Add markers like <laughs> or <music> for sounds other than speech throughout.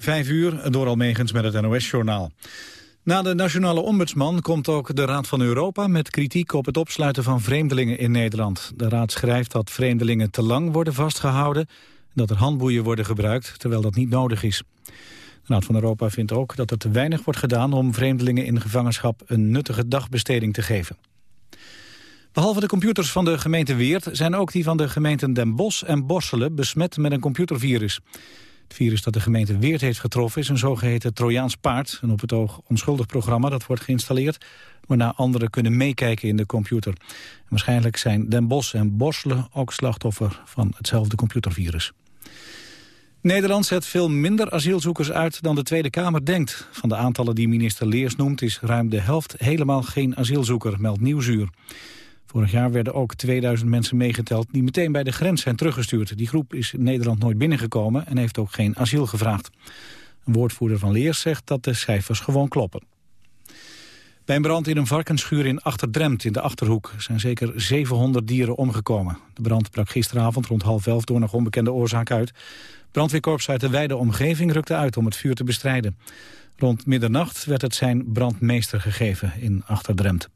Vijf uur, door Almegens met het NOS-journaal. Na de nationale ombudsman komt ook de Raad van Europa... met kritiek op het opsluiten van vreemdelingen in Nederland. De Raad schrijft dat vreemdelingen te lang worden vastgehouden... en dat er handboeien worden gebruikt, terwijl dat niet nodig is. De Raad van Europa vindt ook dat er te weinig wordt gedaan... om vreemdelingen in gevangenschap een nuttige dagbesteding te geven. Behalve de computers van de gemeente Weert... zijn ook die van de gemeenten Den Bosch en Borselen besmet met een computervirus. Het virus dat de gemeente Weert heeft getroffen is een zogeheten Trojaans paard. Een op het oog onschuldig programma dat wordt geïnstalleerd... waarna anderen kunnen meekijken in de computer. waarschijnlijk zijn Den Bosch en Borselen ook slachtoffer van hetzelfde computervirus. Nederland zet veel minder asielzoekers uit dan de Tweede Kamer denkt. Van de aantallen die minister Leers noemt is ruim de helft helemaal geen asielzoeker, meldt Nieuwsuur. Vorig jaar werden ook 2000 mensen meegeteld die meteen bij de grens zijn teruggestuurd. Die groep is in Nederland nooit binnengekomen en heeft ook geen asiel gevraagd. Een woordvoerder van Leers zegt dat de cijfers gewoon kloppen. Bij een brand in een varkensschuur in Achterdremt in de Achterhoek zijn zeker 700 dieren omgekomen. De brand brak gisteravond rond half elf door nog onbekende oorzaak uit. Brandweerkorps uit de wijde omgeving rukte uit om het vuur te bestrijden. Rond middernacht werd het zijn brandmeester gegeven in Achterdremt.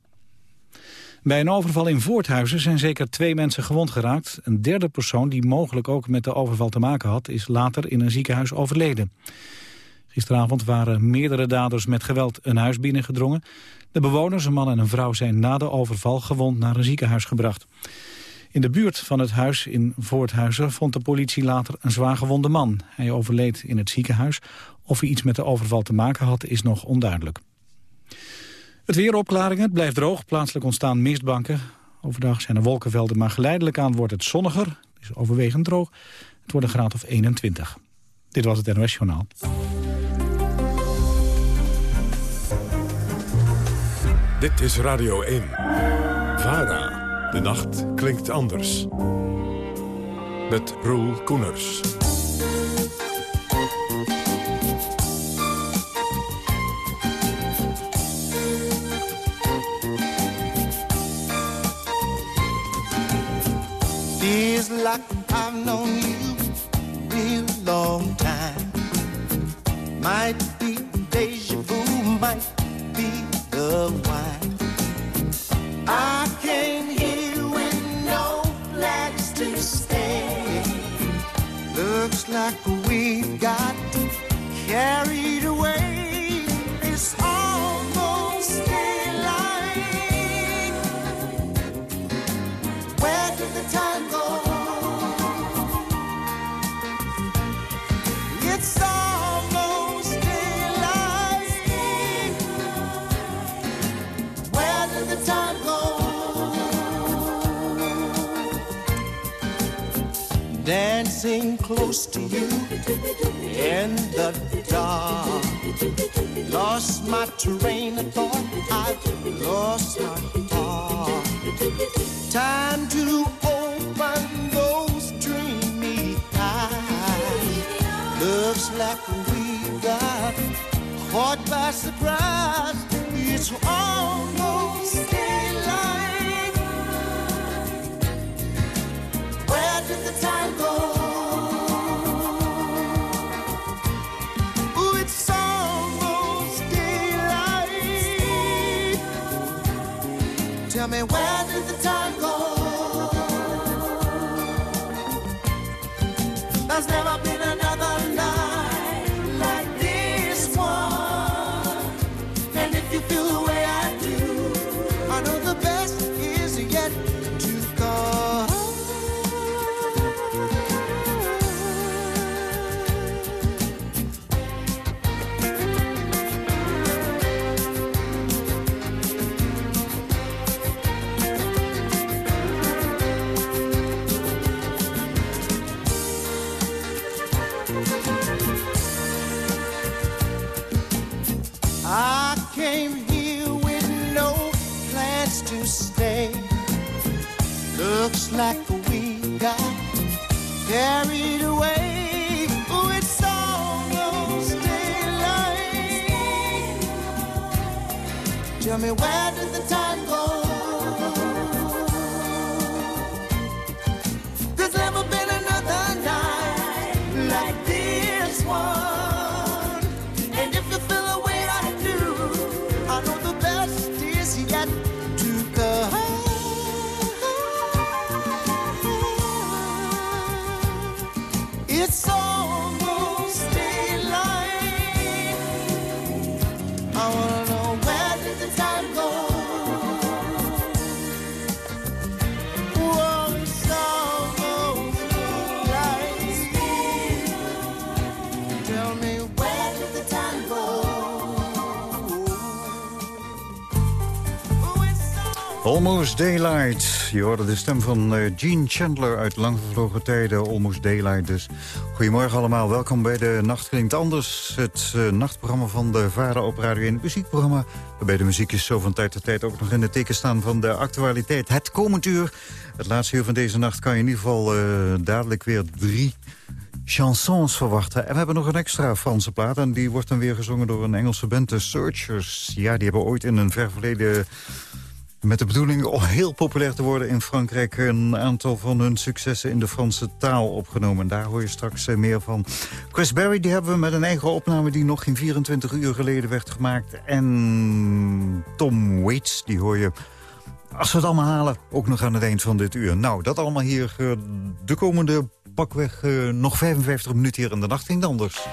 Bij een overval in Voorthuizen zijn zeker twee mensen gewond geraakt. Een derde persoon die mogelijk ook met de overval te maken had... is later in een ziekenhuis overleden. Gisteravond waren meerdere daders met geweld een huis binnengedrongen. De bewoners, een man en een vrouw, zijn na de overval gewond naar een ziekenhuis gebracht. In de buurt van het huis in Voorthuizen vond de politie later een zwaargewonde man. Hij overleed in het ziekenhuis. Of hij iets met de overval te maken had, is nog onduidelijk. Het weer opklaringen, het blijft droog. Plaatselijk ontstaan mistbanken. Overdag zijn er wolkenvelden, maar geleidelijk aan wordt het zonniger. Het is overwegend droog. Het wordt een graad of 21. Dit was het NOS Journaal. Dit is Radio 1. VARA. De nacht klinkt anders. Met Roel Koeners. Like I've known you real long time. Might be deja vu, might be the wine. I came here with no plans to stay. Looks like we've got carried away. It's almost daylight. Where did the time go? Dancing close to you in the dark. Lost my train of thought. I lost my heart. Time to open those dreamy eyes. Looks like we got caught by surprise. It's almost Tell me where Almost Daylight. Je hoorde de stem van uh, Gene Chandler uit lang vervlogen tijden. Almost Daylight dus. Goedemorgen allemaal. Welkom bij de Nacht Klinkt Anders. Het uh, nachtprogramma van de Vader op Radio 1. Het muziekprogramma. Waarbij de muziekjes zo van tijd tot tijd ook nog in het teken staan van de actualiteit. Het komend uur. Het laatste uur van deze nacht kan je in ieder geval uh, dadelijk weer drie chansons verwachten. En we hebben nog een extra Franse plaat. En die wordt dan weer gezongen door een Engelse band, The Searchers. Ja, die hebben ooit in een ver verleden met de bedoeling om heel populair te worden in Frankrijk... een aantal van hun successen in de Franse taal opgenomen. Daar hoor je straks eh, meer van. Chris Berry die hebben we met een eigen opname... die nog geen 24 uur geleden werd gemaakt. En Tom Waits, die hoor je... Als we het allemaal halen, ook nog aan het eind van dit uur. Nou, dat allemaal hier eh, de komende pakweg uh, nog 55 minuten hier in de nacht in Anders.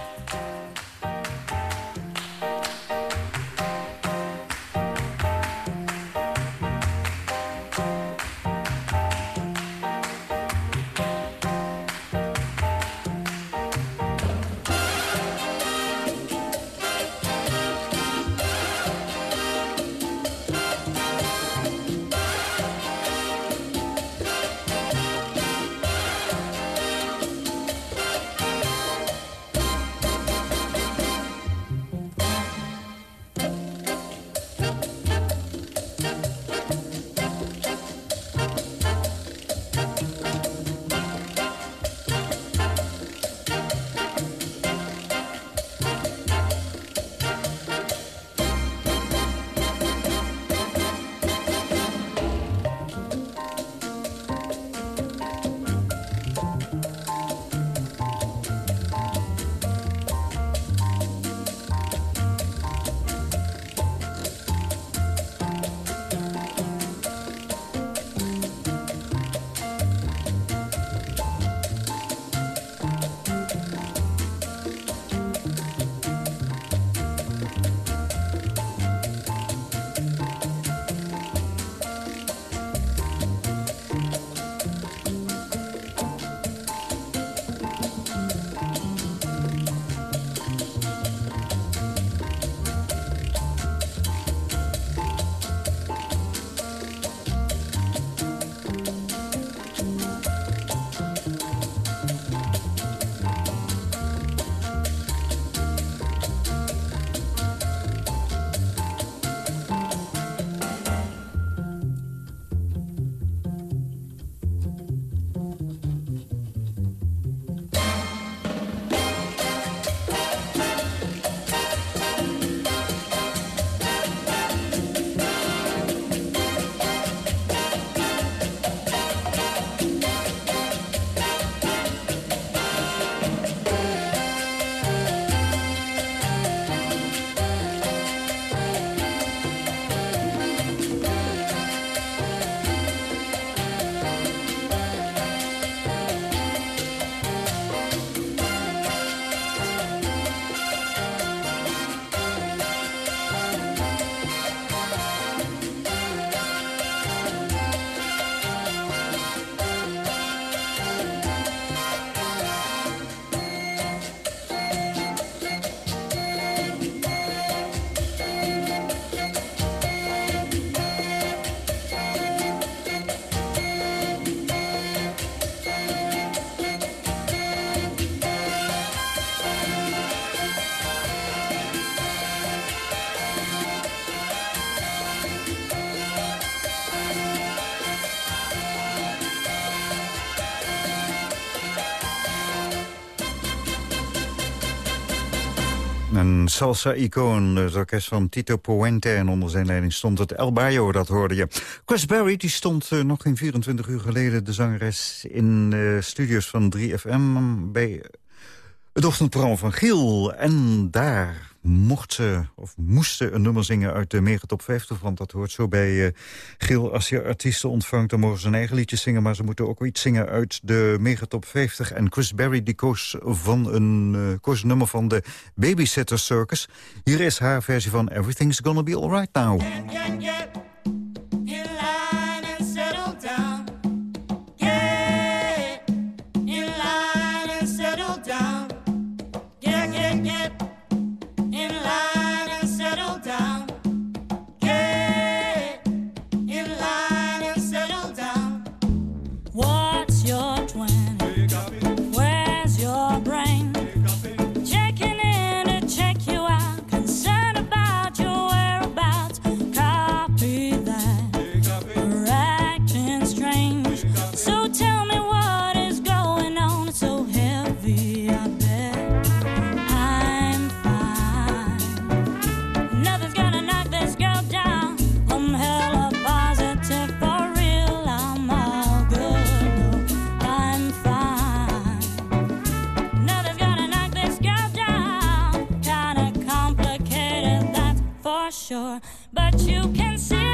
Salsa-icoon, het orkest van Tito Puente. En onder zijn leiding stond het El Bayo, dat hoorde je. Chris Berry die stond uh, nog geen 24 uur geleden... de zangeres in uh, studios van 3FM bij het ochtendprogramma van Giel. En daar mocht ze, of moest ze een nummer zingen uit de Mega Top 50. Want dat hoort zo bij uh. Als je artiesten ontvangt, dan mogen ze een eigen liedje zingen. Maar ze moeten ook iets zingen uit de Mega Top 50. En Chris Berry die koos, van een, uh, koos nummer van de Babysitter Circus. Hier is haar versie van Everything's Gonna Be Alright Now. Sure. But you can see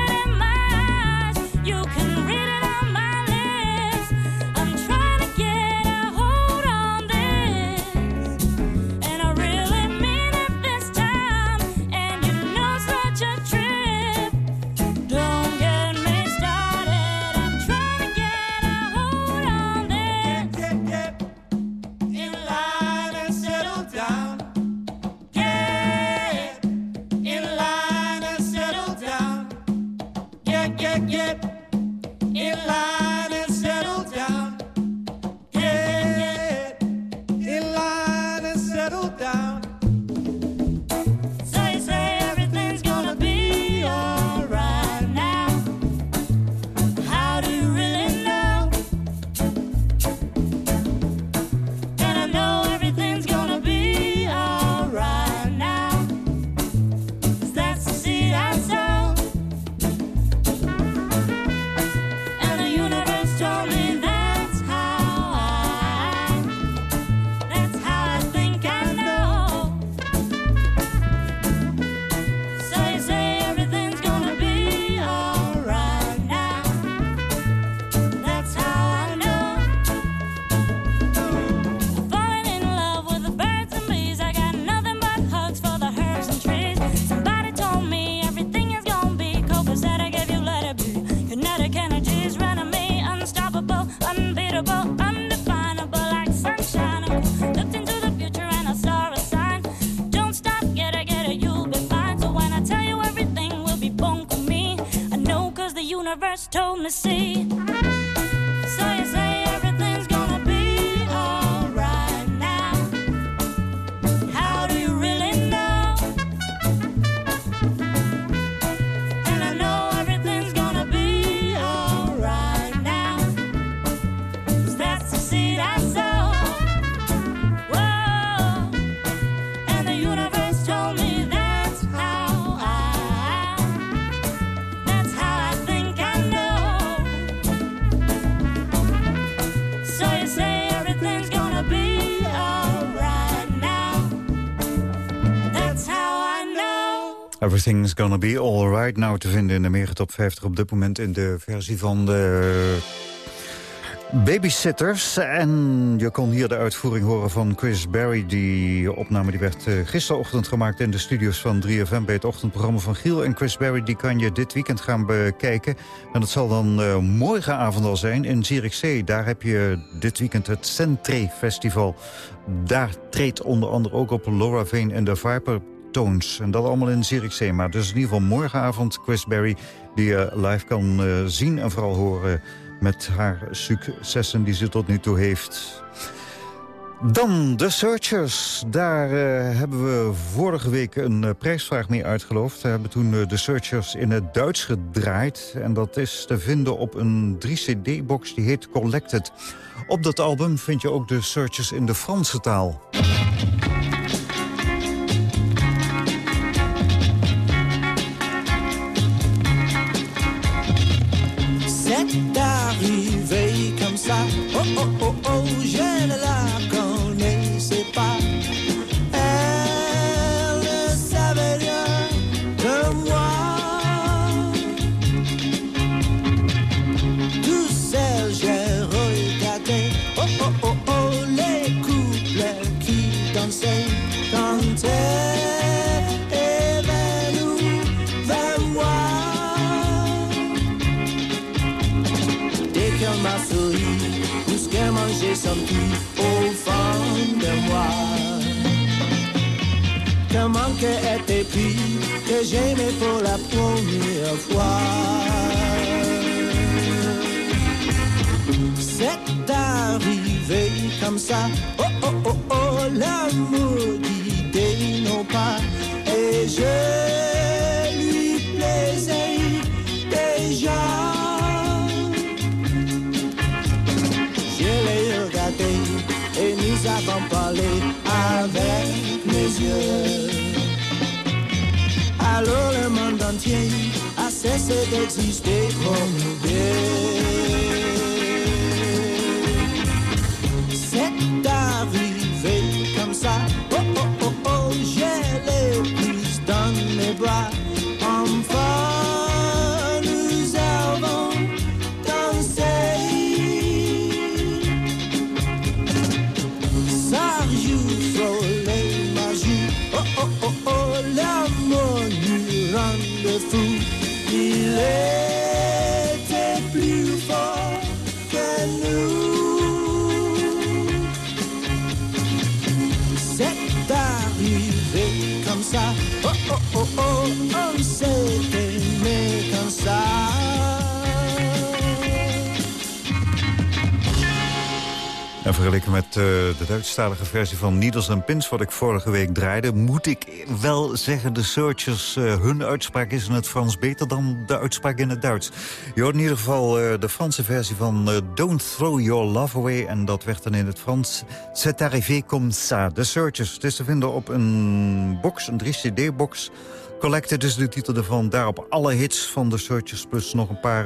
me see. So you Everything's Gonna Be Alright. Nou te vinden in de Mega Top 50 op dit moment in de versie van de Babysitters. En je kon hier de uitvoering horen van Chris Berry. Die opname die werd eh, gisterochtend gemaakt in de studios van 3FM... bij het ochtendprogramma van Giel. En Chris Berry die kan je dit weekend gaan bekijken. En dat zal dan eh, morgenavond al zijn in Zierikzee. Daar heb je dit weekend het Centre Festival. Daar treedt onder andere ook op Laura Vane en de Viper En dat allemaal in Zierikzee. Dus in ieder geval morgenavond Chris die je live kan eh, zien en vooral horen met haar successen die ze tot nu toe heeft. Dan The Searchers. Daar eh, hebben we vorige week een eh, prijsvraag mee uitgeloofd. We hebben toen The Searchers in het Duits gedraaid. En dat is te vinden op een 3-cd-box die heet Collected. Op dat album vind je ook The Searchers in de Franse taal. C'est arrivé comme ça, se que existe por En vergeleken met uh, de Duitsstalige versie van Needles and Pins... wat ik vorige week draaide, moet ik wel zeggen... de Searchers, uh, hun uitspraak is in het Frans beter dan de uitspraak in het Duits. Je hoort in ieder geval uh, de Franse versie van Don't Throw Your Love Away... en dat werd dan in het Frans C'est arrivé comme ça. De Searchers, het is te vinden op een box, een 3-cd-box... Collected is de titel ervan. Daarop alle hits van de Searchers... plus nog een paar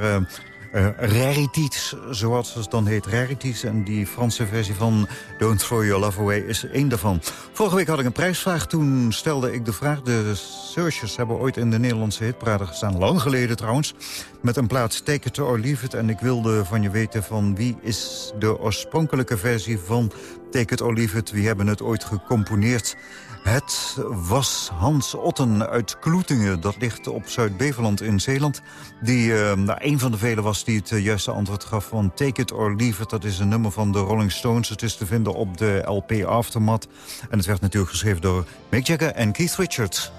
uh, rarities, zoals het dan heet, rarities. En die Franse versie van Don't Throw Your Love Away is één daarvan. Vorige week had ik een prijsvraag. Toen stelde ik de vraag, de Searchers hebben ooit in de Nederlandse hitparade gestaan. Lang geleden trouwens. Met een plaats Take It or. En ik wilde van je weten van wie is de oorspronkelijke versie van Take It or. Wie hebben het ooit gecomponeerd? Het was Hans Otten uit Kloetingen. Dat ligt op Zuid-Beveland in Zeeland. Die uh, nou, een van de velen was die het uh, juiste antwoord gaf van Take It or Leave It. Dat is een nummer van de Rolling Stones. Het is te vinden op de LP Aftermath. En het werd natuurlijk geschreven door Mick Jagger en Keith Richards.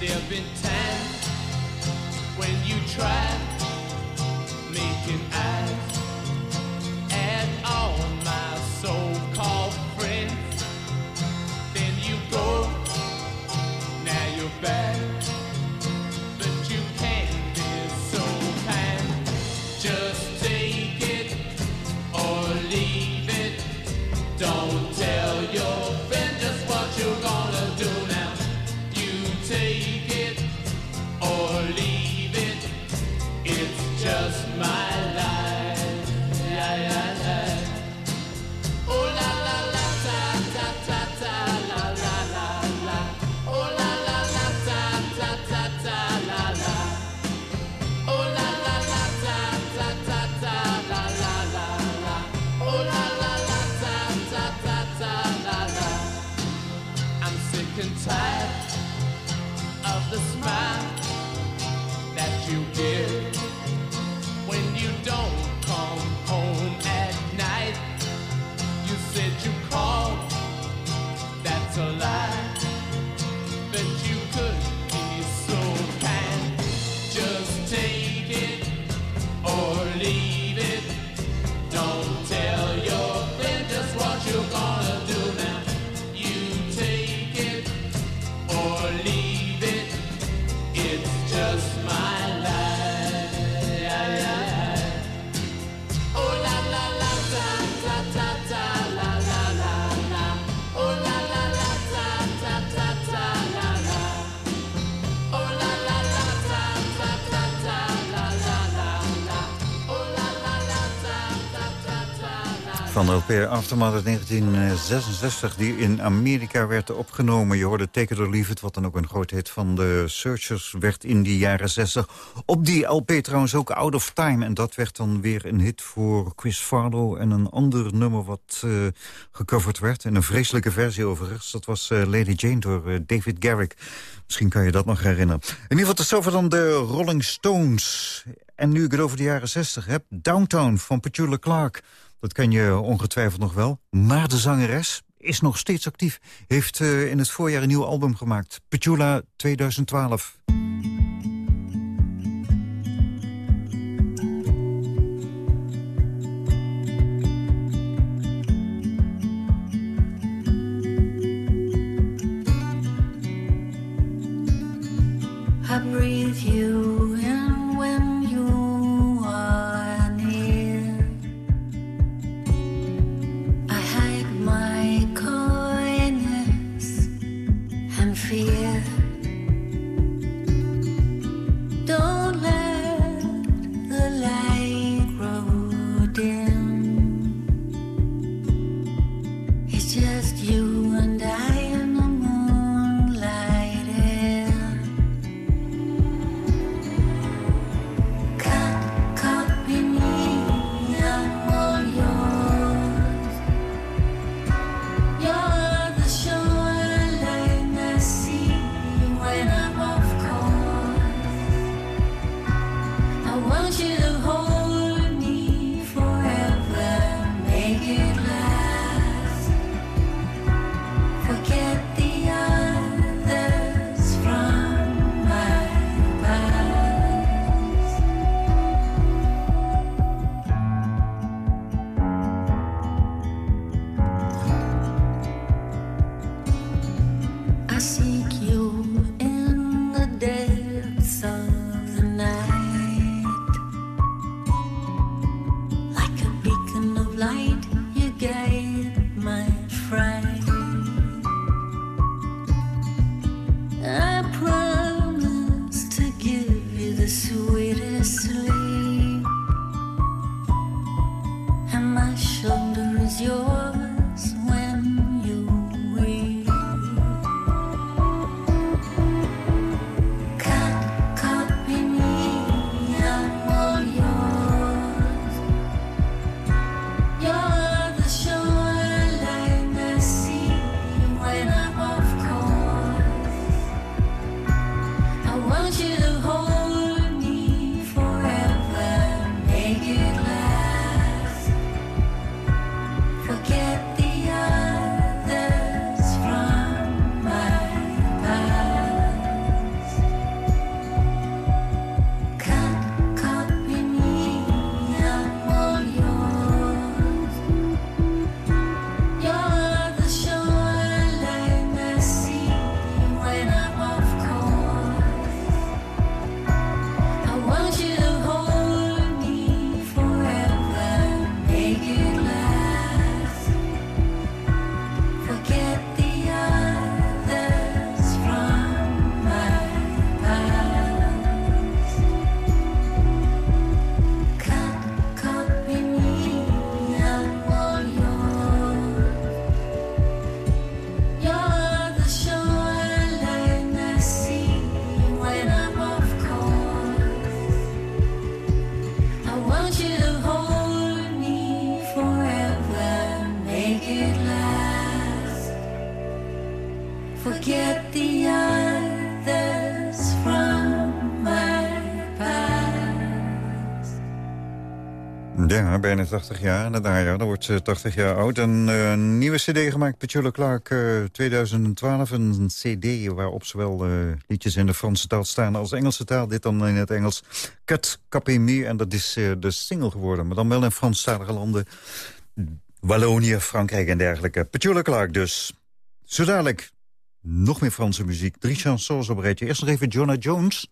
There've been times when you tried making eyes Van de LP Aftermath uit 1966, die in Amerika werd opgenomen. Je hoorde Take It Leave It, wat dan ook een groot hit van de Searchers werd in die jaren 60. Op die LP trouwens ook Out of Time. En dat werd dan weer een hit voor Chris Farlow. En een ander nummer wat uh, gecoverd werd, in een vreselijke versie overigens. Dat was uh, Lady Jane door uh, David Garrick. Misschien kan je dat nog herinneren. In ieder geval tot zover dan de Rolling Stones. En nu ik het over de jaren 60 heb, Downtown van Petula Clark... Dat ken je ongetwijfeld nog wel. Maar de zangeres is nog steeds actief. Heeft uh, in het voorjaar een nieuw album gemaakt. Petula 2012. I breathe you bijna 80 jaar. Najaar, dan wordt ze 80 jaar oud. Een eh, nieuwe cd gemaakt, Petula Clark, eh 2012. Een cd waarop zowel eh, liedjes in de Franse taal staan als Engelse taal. Dit dan in het Engels. Cut Capé En dat is eh, de single geworden. Maar dan wel in Franstalige landen. Wallonië, Frankrijk en dergelijke. Petula Clark dus. Zo dadelijk nog meer Franse muziek. Drie chansons op rijtje. Eerst nog even Jonah Jones.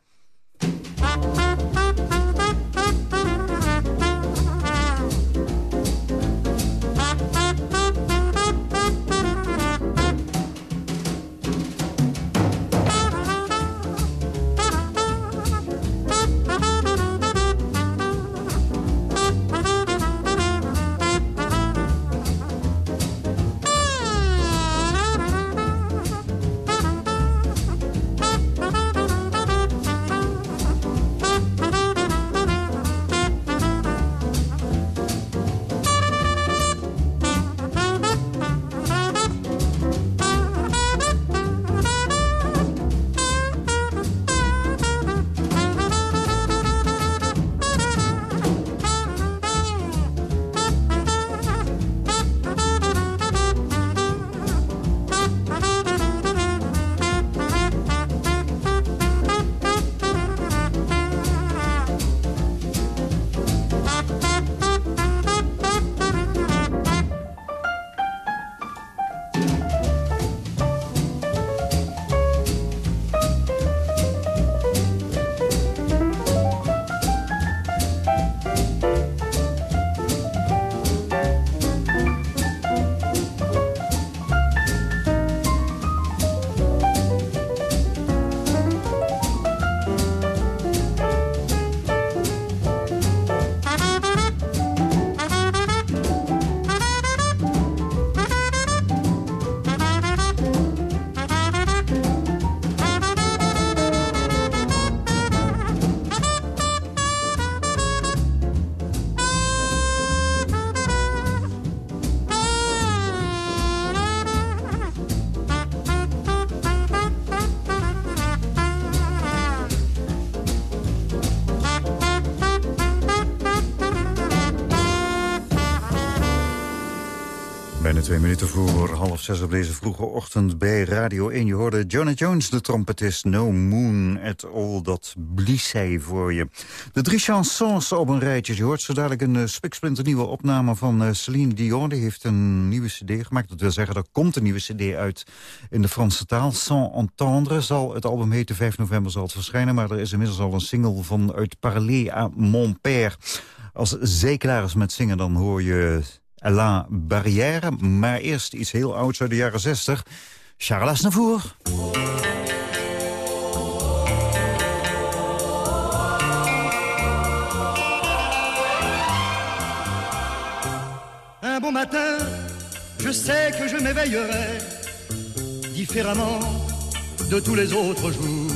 Twee minuten voor half zes op deze vroege ochtend bij Radio 1. Je hoorde Jonah Jones, de trompetist No Moon at All. Dat blies hij voor je. De drie chansons op een rijtje. Je hoort zo dadelijk een uh, spiksplinternieuwe opname van uh, Celine Dion. Die heeft een nieuwe cd gemaakt. Dat wil zeggen, er komt een nieuwe cd uit in de Franse taal. Sans Entendre zal het album heten. 5 november zal het verschijnen. Maar er is inmiddels al een single van uit Parler à mon père. Als zij klaar is met zingen, dan hoor je... Alain Barrière, maar eerst iets heel ouds uit de jaren 60. Charles Aznavour. Un bon matin, je sais que je m'éveillerai différemment de tous les autres jours.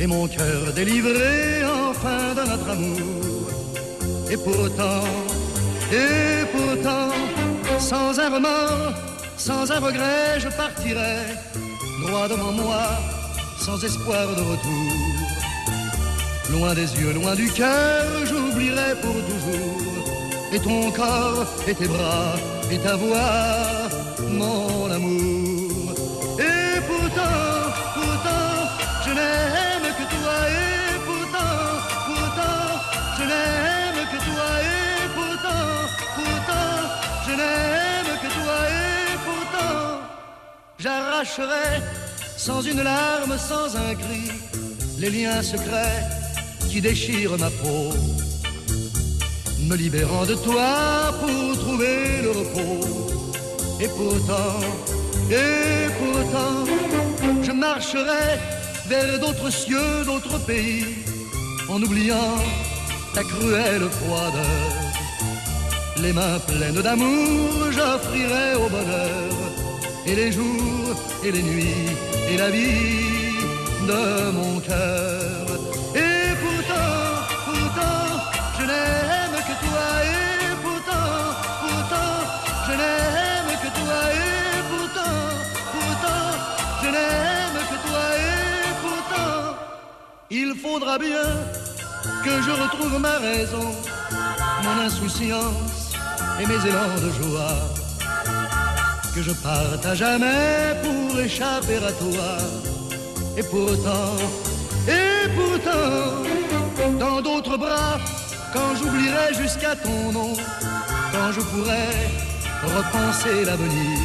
Et mon cœur délivré enfin de notre amour. Et pourtant, et pourtant, sans un remords, sans un regret, je partirai droit devant moi, sans espoir de retour. Loin des yeux, loin du cœur, j'oublierai pour toujours. Et ton corps, et tes bras, et ta voix, mon j'arracherai sans une larme, sans un cri, les liens secrets qui déchirent ma peau, me libérant de toi pour trouver le repos. Et pourtant, et pourtant, je marcherai vers d'autres cieux, d'autres pays, en oubliant ta cruelle froideur. Les mains pleines d'amour, j'offrirai au bonheur, et les jours, et les nuits, et la vie de mon cœur. Et pourtant, pourtant, je n'aime que toi, et pourtant, pourtant, je n'aime que toi, et pourtant, pourtant, je n'aime que toi, et pourtant, il faudra bien que je retrouve ma raison, mon insouciance et mes élans de joie que je parte à jamais pour échapper à toi. Et pourtant, et pourtant, dans d'autres bras, quand j'oublierai jusqu'à ton nom, quand je pourrai repenser l'avenir,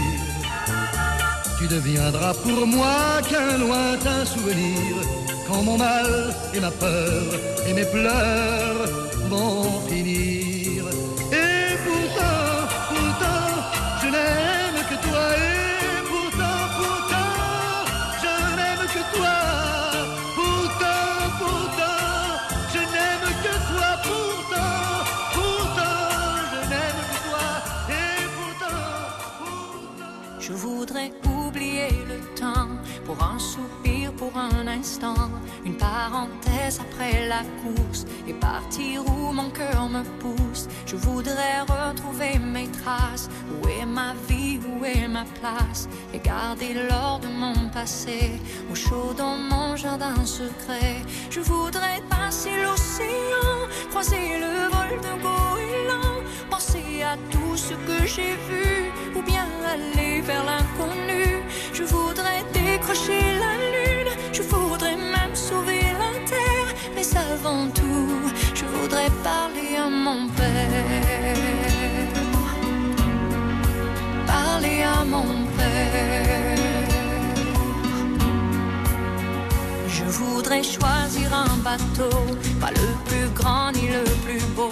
tu deviendras pour moi qu'un lointain souvenir, quand mon mal et ma peur et mes pleurs vont finir. Un instant, une parenthèse après la course et partir où mon cœur me pousse. Je voudrais retrouver mes traces. Où est ma vie, où est ma place? Et garder l'or de mon passé au chaud dans mon jardin secret. Je voudrais passer l'océan, croiser le vol de goéland, penser à tout ce que j'ai vu ou bien aller vers l'inconnu. Je voudrais décrocher la lune, je voudrais même sauver la terre, mais avant tout, je voudrais parler à mon père. Parler à mon père. Je voudrais choisir un bateau, pas le plus grand ni le plus beau.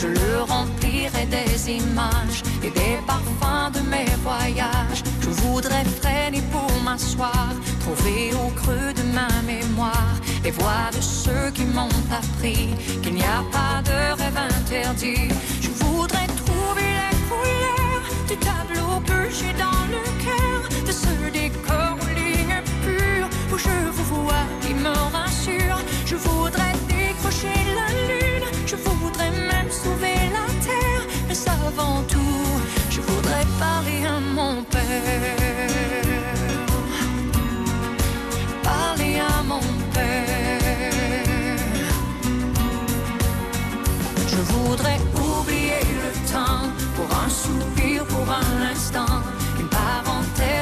Je le remplirai des images et des parfums de mes voyages. Je voudrais freiner pour m'asseoir, trouver au creux de ma mémoire les voix de ceux qui m'ont appris qu'il n'y a pas de rêve interdit. Je voudrais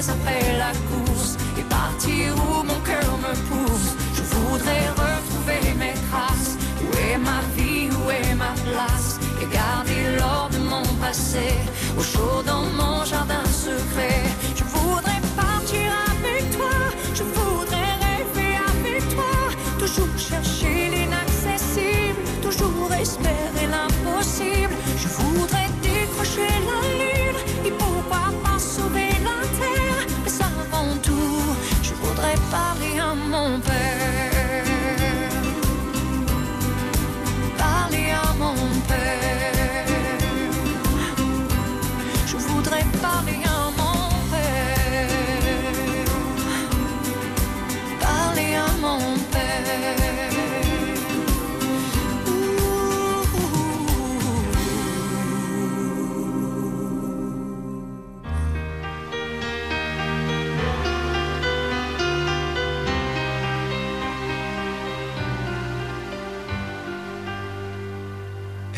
après la course et partir où mon cœur me pousse. Je voudrais retrouver mes traces. Où est ma vie, où est ma place? Et garder l'or de mon passé au chaud dans mon jardin secret. Je voudrais partir avec toi, je voudrais rêver avec toi, toujours chercher l'inaccessible, toujours espérer l'impossible.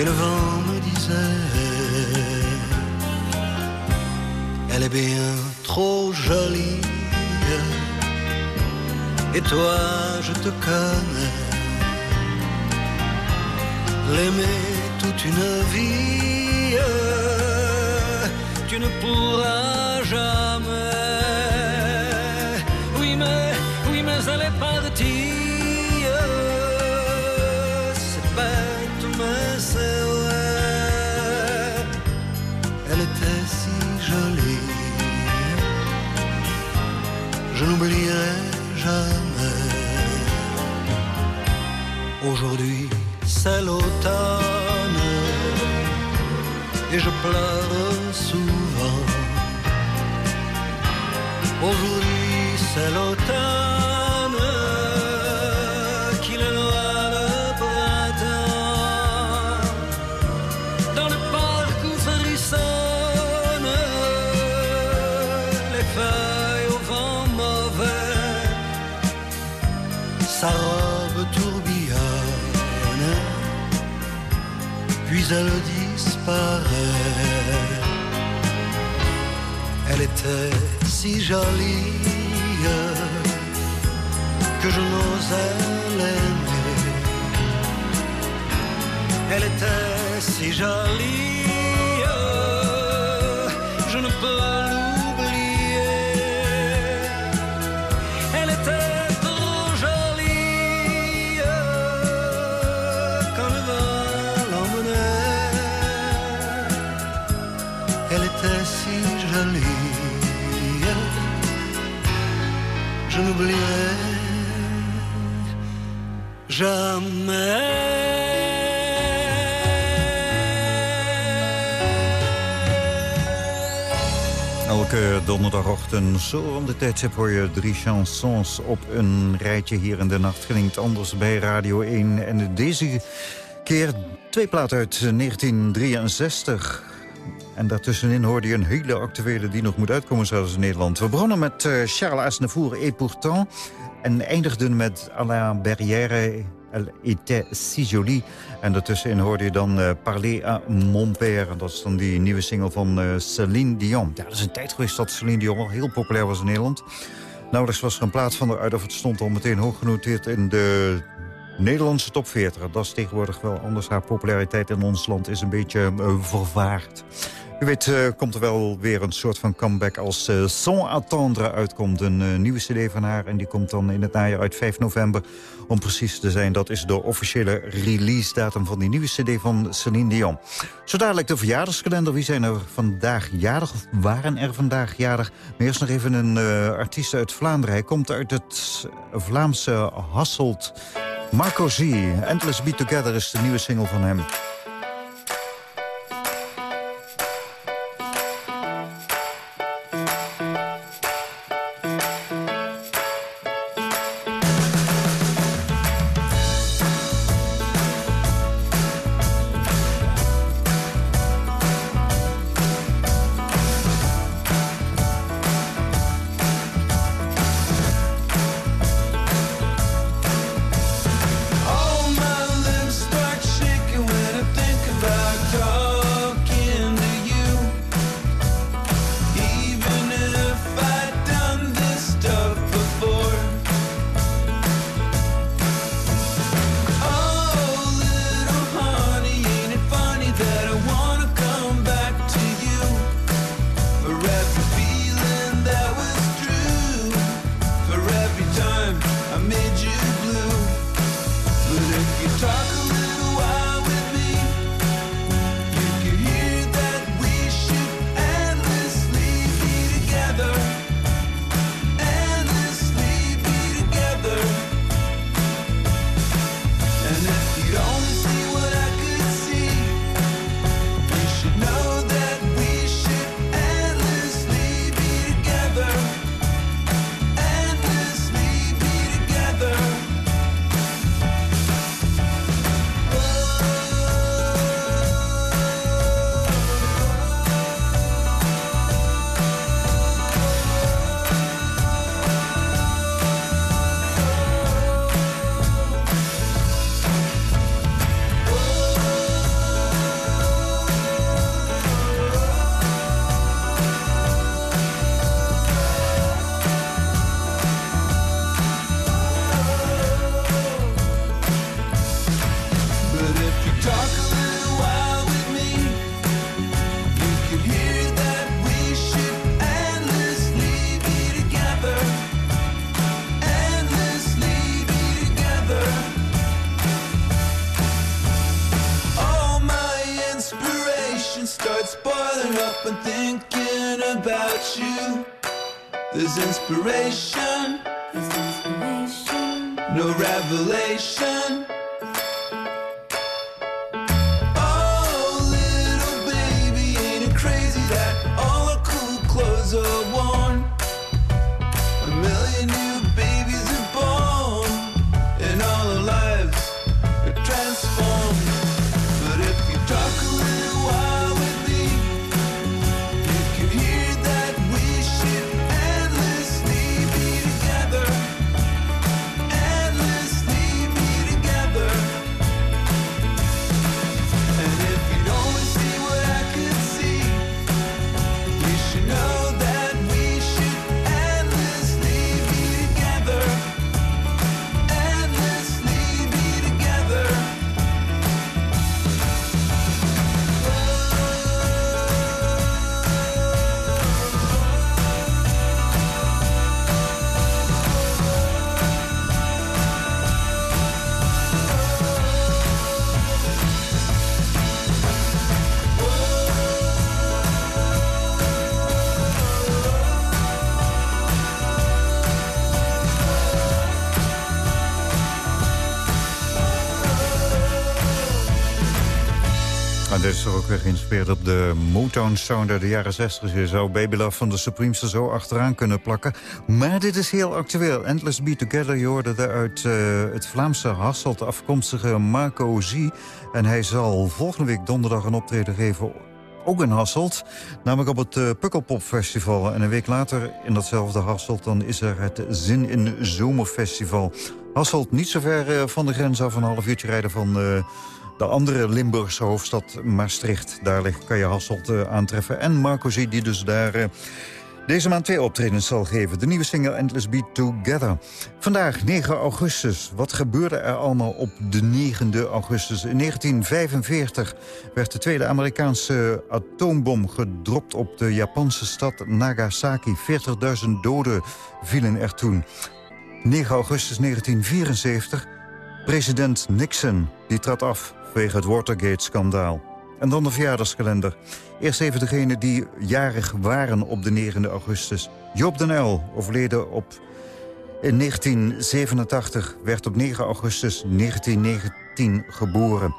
Et le vent me disait. Elle est bien trop jolie. Et toi je te connais. L'aimer toute une vie. Tu ne pourras n'oublierai jamais. Aujourd'hui c'est l'automne. Et je pleure était si jolie que je n'osais l'aimer. Elle était si jolie, Elke donderdagochtend zo om de tijdstip hoor je drie chansons op een rijtje hier in de nacht. Klinkt anders bij Radio 1. En deze keer twee platen uit 1963. En daartussenin hoorde je een hele actuele die nog moet uitkomen zelfs in Nederland. We begonnen met uh, Charles Aznavour et pourtant. En eindigden met Alain Berrière, Elle était si jolie. En daartussenin hoorde je dan uh, Parler à mon père. Dat is dan die nieuwe single van uh, Celine Dion. Ja, dat is een tijd geweest dat Celine Dion wel heel populair was in Nederland. Nauwelijks was er een plaats van eruit of het stond al meteen hoog genoteerd in de Nederlandse top 40. Dat is tegenwoordig wel anders. Haar populariteit in ons land is een beetje uh. U weet, uh, komt er wel weer een soort van comeback als uh, Son Attendre uitkomt. Een uh, nieuwe cd van haar en die komt dan in het najaar uit 5 november. Om precies te zijn, dat is de officiële release datum van die nieuwe cd van Celine Dion. Zo dadelijk de verjaardagskalender. Wie zijn er vandaag jarig of waren er vandaag jarig? Maar eerst nog even een artiest uit Vlaanderen. Hij komt uit het Vlaamse Hasselt. Marco Z, Endless Be Together is de nieuwe single van hem. There's inspiration, There's inspiration. no revelation. Geïnspireerd op de Motown sound uit de jaren 60. Je zou Baby Love van de Supremes er zo achteraan kunnen plakken. Maar dit is heel actueel. Endless Be Together, je hoorde er uit eh, het Vlaamse Hasselt afkomstige Marco Z. En hij zal volgende week donderdag een optreden geven ook in Hasselt. Namelijk op het eh, Pukkelpop Festival. En een week later in datzelfde Hasselt dan is er het Zin in Zomerfestival. Hasselt niet zo ver eh, van de grens af, een half uurtje rijden van... de andere Limburgse hoofdstad Maastricht. Daar kan je Hasselt eh, aantreffen. En Marco Z die dus daar eh, deze maand twee optredens zal geven. De nieuwe single Endless Be Together. Vandaag 9 augustus. Wat gebeurde er allemaal op de 9e augustus? In 1945 werd de tweede Amerikaanse atoombom gedropt op de Japanse stad Nagasaki. 40.000 doden vielen er toen. 9 augustus 1974. President Nixon die trad af vanwege het Watergate-schandaal. En dan de verjaardagskalender. Eerst even degene die jarig waren op de 9 augustus. Joop den Uyl, overleden op in 1987, werd op 9 augustus 1919 geboren.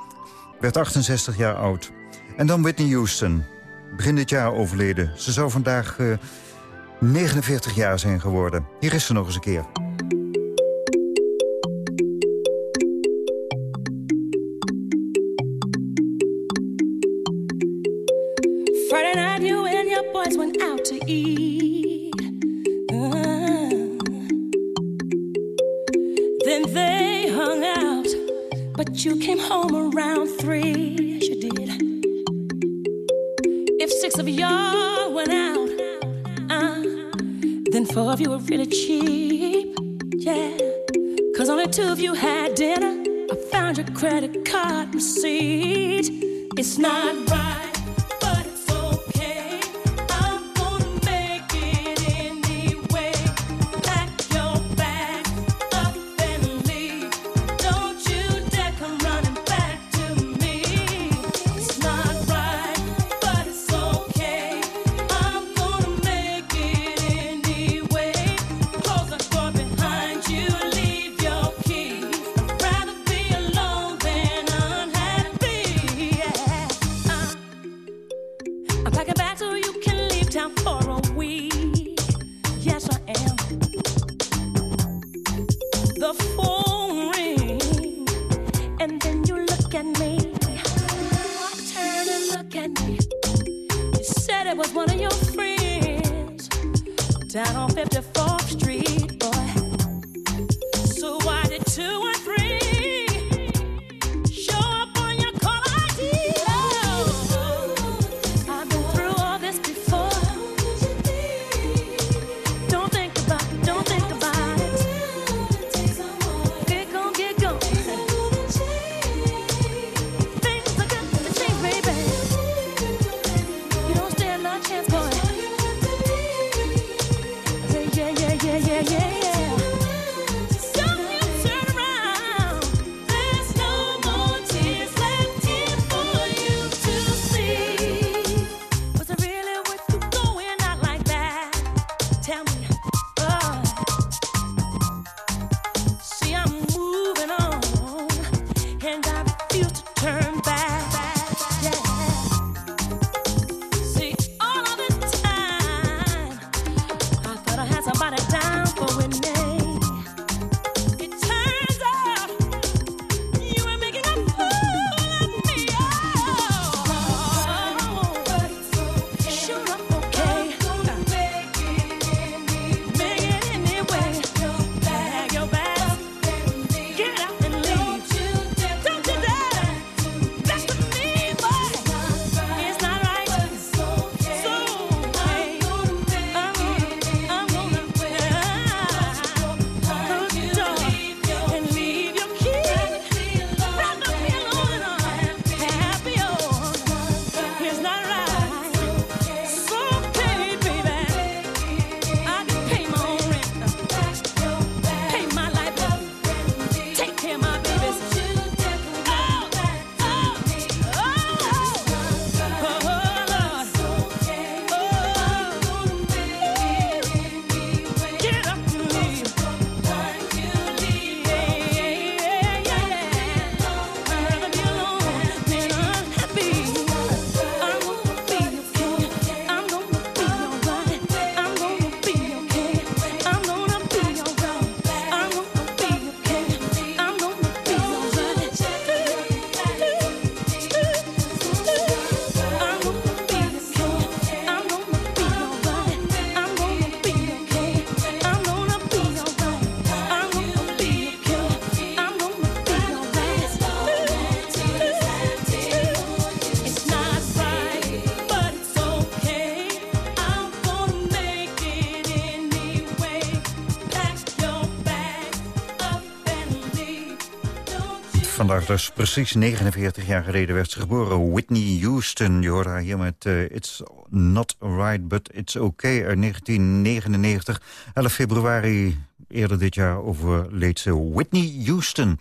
Werd 68 jaar oud. En dan Whitney Houston, begin dit jaar overleden. Ze zou vandaag eh, 49 jaar zijn geworden. Hier is ze nog eens een keer. You and your boys went out to eat. Uh. Then they hung out, but you came home around three. You did. If six of y'all went out, uh, then four of you were really cheap. Yeah, cause only two of you had dinner. I found your credit card receipt. It's not right, Dus precies 49 jaar geleden werd ze geboren. Whitney Houston, je hoorde haar hier met eh, It's Not Right But It's Okay uit 1999. 11 februari eerder dit jaar overleed ze Whitney Houston.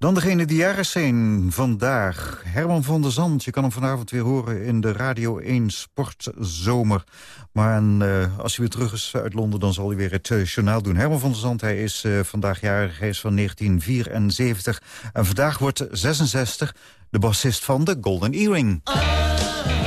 Dan degene die jarig zijn vandaag. Herman van der Zand. Je kan hem vanavond weer horen in de Radio 1 Sportzomer. Maar eh, als hij weer terug is uit Londen, dan zal hij weer het eh, journaal doen. Herman van der Zand, hij is eh, vandaag jarig. Hij is van 1974. En vandaag wordt 66 de bassist van de Golden Earring. Someday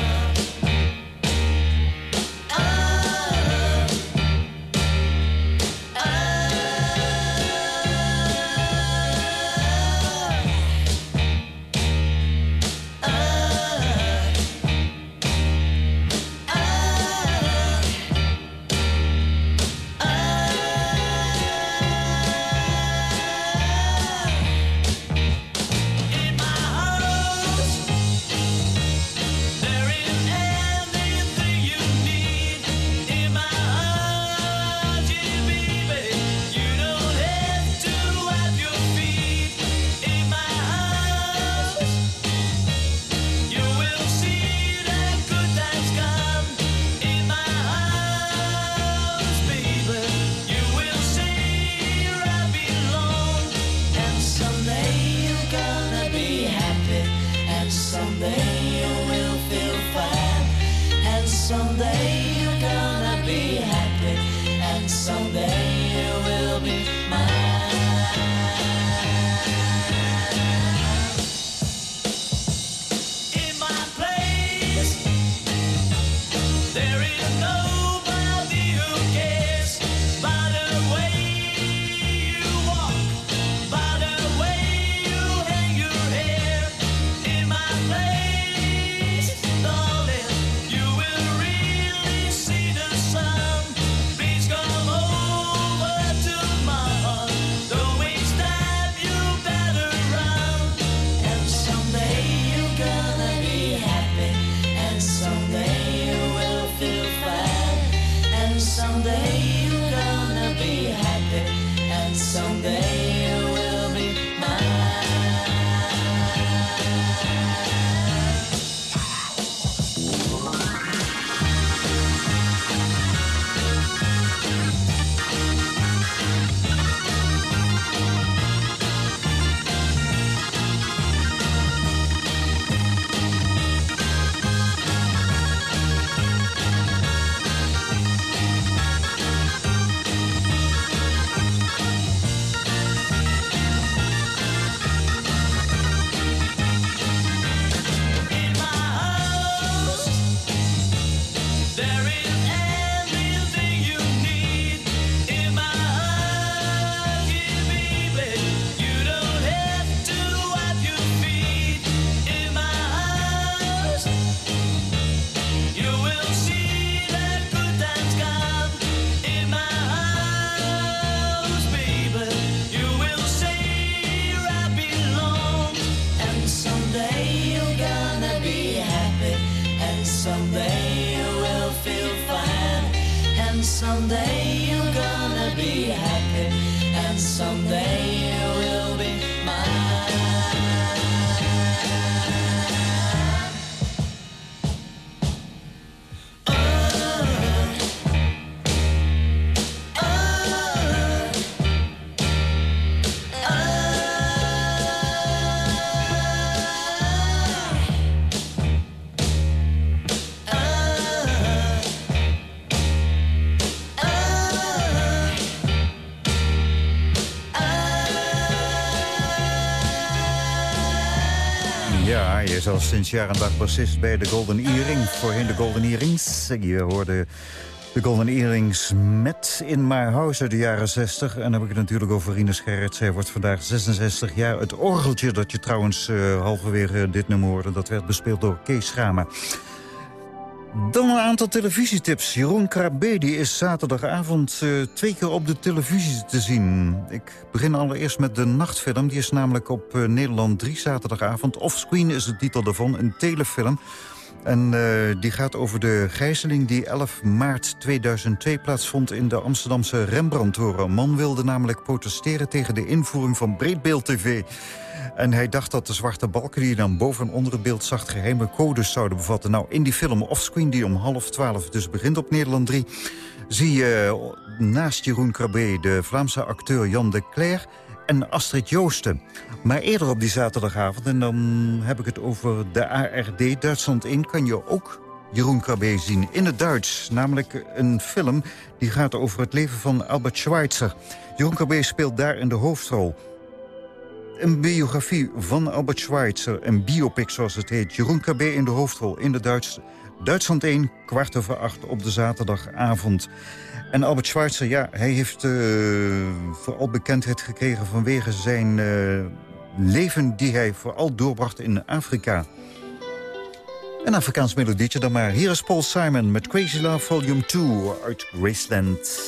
Sinds jaar en dag bassist bij de Golden Earring. Voorheen de Golden Earrings. Je hoorde de Golden Earrings met In My House uit de jaren 60. En dan heb ik het natuurlijk over Rinus Gerrit. Zij wordt vandaag 66 jaar. Het orgeltje dat je trouwens eh, halverwege dit nummer hoorde... dat werd bespeeld door Kees Schama. Dan een aantal televisietips. Jeroen Krabbe is zaterdagavond eh, twee keer op de televisie te zien. Ik begin allereerst met de nachtfilm. Die is namelijk op eh, Nederland 3 zaterdagavond. Offscreen is de titel daarvan, een telefilm. En eh, die gaat over de gijzeling die 11 maart 2002 plaatsvond... in de Amsterdamse Rembrandtoren. Een man wilde namelijk protesteren tegen de invoering van breedbeeld-tv. En hij dacht dat de zwarte balken die je dan boven en onder het beeld zag... geheime codes zouden bevatten. Nou, in die film Offscreen, die om half twaalf dus begint op Nederland 3... zie je naast Jeroen Krabbe de Vlaamse acteur Jan de Cler en Astrid Joosten. Maar eerder op die zaterdagavond, en dan heb ik het over de ARD Duitsland 1... kan je ook Jeroen Krabbe zien in het Duits. Namelijk een film die gaat over het leven van Albert Schweitzer. Jeroen Krabbe speelt daar in de hoofdrol. Een biografie van Albert Schweitzer, een biopic zoals het heet. Jeroen Krabbe in de hoofdrol in de Duits... Duitsland 1, kwart over acht op de zaterdagavond. En Albert Schweitzer, ja, hij heeft eh, vooral bekendheid gekregen... vanwege zijn eh, leven die hij vooral doorbracht in Afrika. Een Afrikaans melodietje dan maar. Hier is Paul Simon met Crazy Love Volume 2 uit Graceland.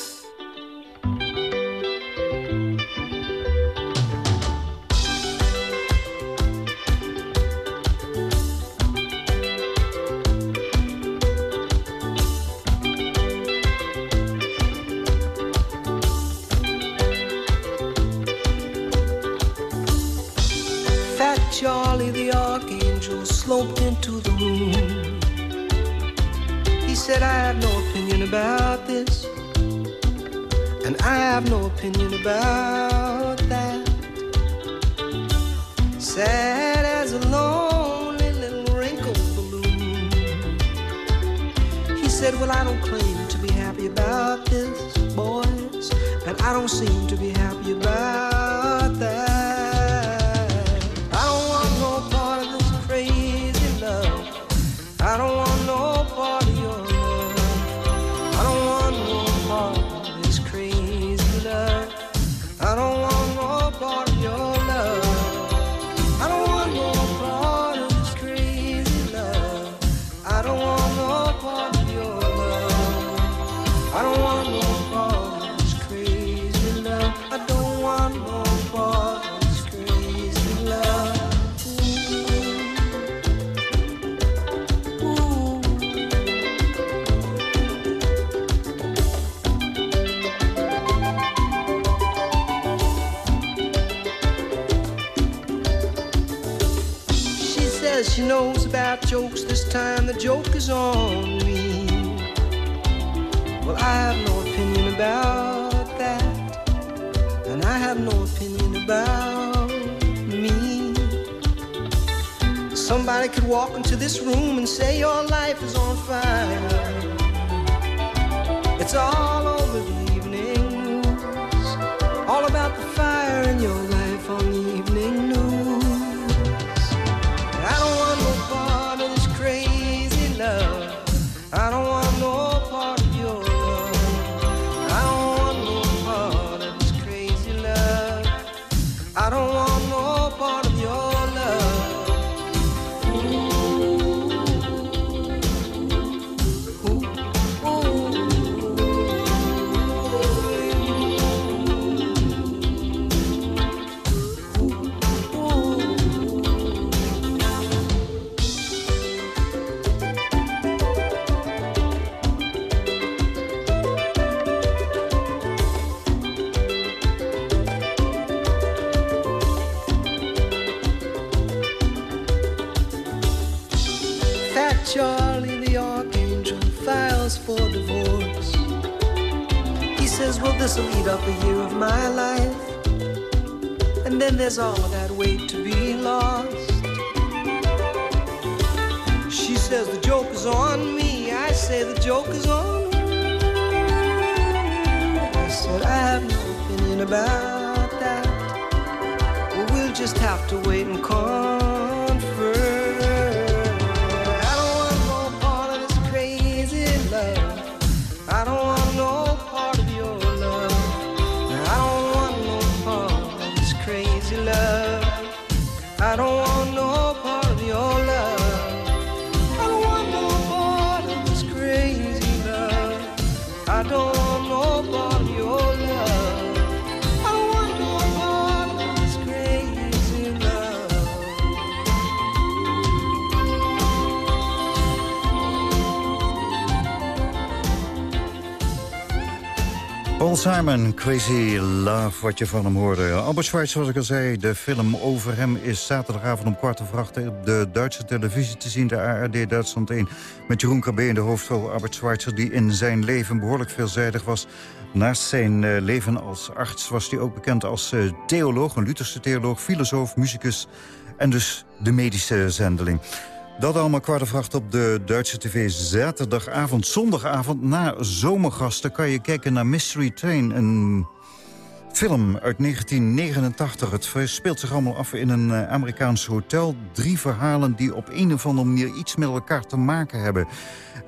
This time the joke is on me. Well, I have no opinion about that. And I have no opinion about me. Somebody could walk into this room and say your life is on fire. It's all over the up a year of my life. And then there's all of that weight to be lost. She says, The joke is on me. I say, The joke is on me. I said, I have no opinion about that. Well, just have to wait and confer. Love. I don't Simon, Crazy Love, wat je van hem hoorde. Albert Schweitzer, zoals ik al zei, de film over hem... is zaterdagavond om kwart over acht op de Duitse televisie te zien. De ARD Duitsland 1 met Jeroen Krabbe in de hoofdrol. Albert Schweitzer, die in zijn leven behoorlijk veelzijdig was. Naast zijn eh, leven als arts was hij ook bekend als eh, theoloog... een Lutherse theoloog, filosoof, muzikus en dus de medische zendeling. Dat allemaal kwart op de Duitse tv. Zaterdagavond, zondagavond na zomergasten... kan je kijken naar Mystery Train, een film uit 1989. Het speelt zich allemaal af in een eh, Amerikaans hotel. Drie verhalen die op een of andere manier iets met elkaar te maken hebben.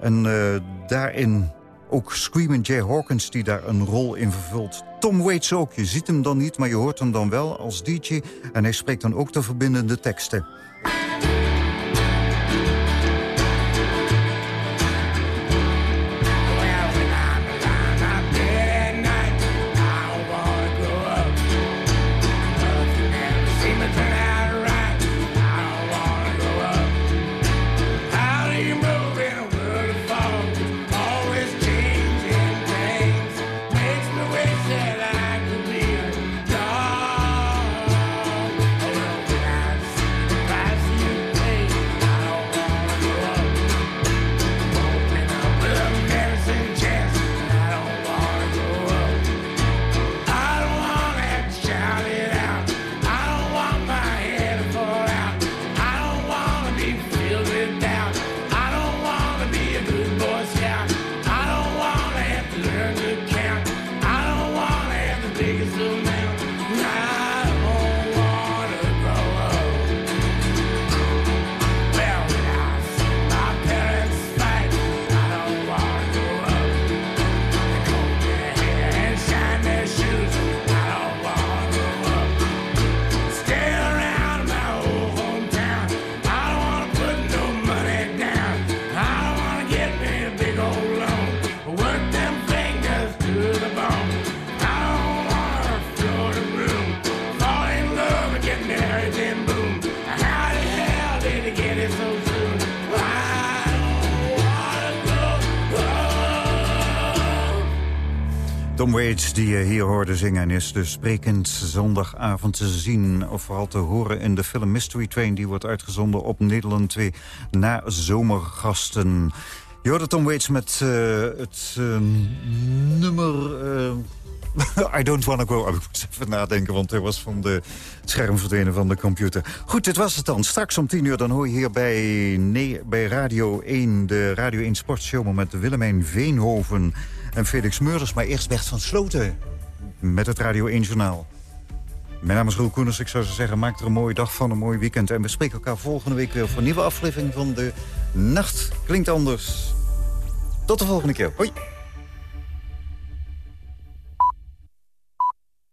En eh, daarin ook Screaming Jay Hawkins die daar een rol in vervult. Tom Waits ook. Je ziet hem dan niet, maar je hoort hem dan wel als DJ. En hij spreekt dan ook de verbindende teksten. Die je hier hoorde zingen... is dus sprekend zondagavond te zien... of vooral te horen in de film Mystery Train... die wordt uitgezonden op Nederland 2 na zomergasten. Je hoorde Tom Waits met uh, het uh, nummer... Uh, <laughs> I don't wanna go. Ik moest even nadenken, want hij was van de scherm verdwenen van de computer. Goed, dit was het dan. Straks om tien uur dan hoor je hier bij, nee, bij Radio 1... de Radio 1 Sportshow met Willemijn Veenhoven en Felix Meurders. Maar eerst Bert van Sloten met het Radio 1 Journaal. Mijn naam is Roel Koeners. Ik zou zo zeggen, maak er een mooie dag van, een mooi weekend. En we spreken elkaar volgende week weer voor een nieuwe aflevering van de Nacht Klinkt Anders. Tot de volgende keer. Hoi.